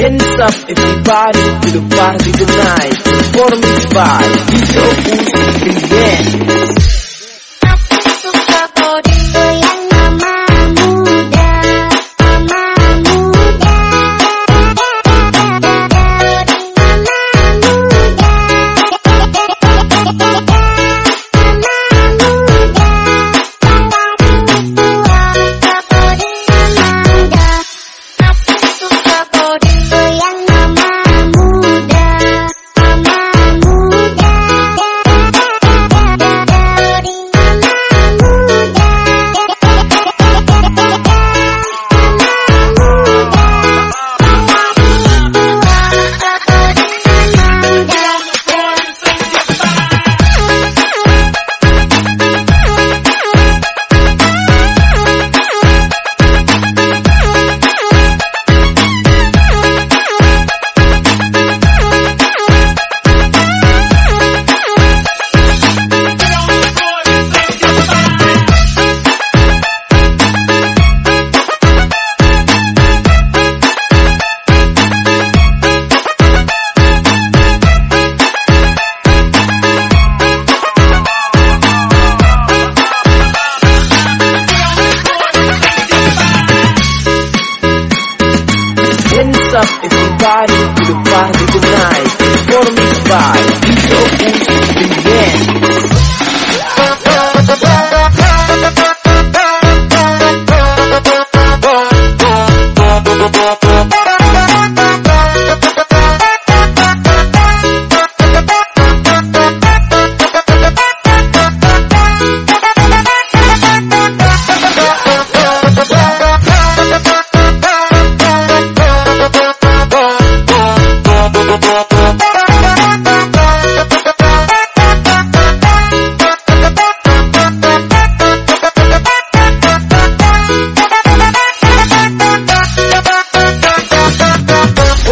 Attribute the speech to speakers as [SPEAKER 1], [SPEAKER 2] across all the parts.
[SPEAKER 1] Hands up everybody to the party tonight. Performance by DJ Uzi Again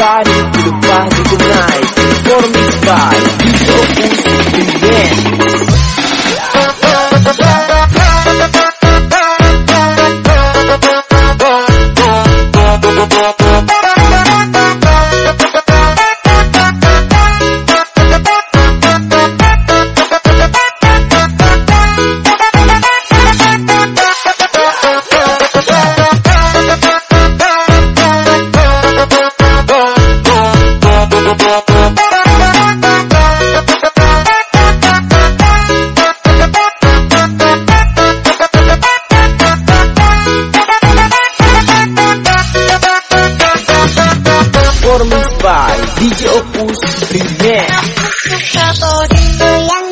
[SPEAKER 2] body to the body. Yang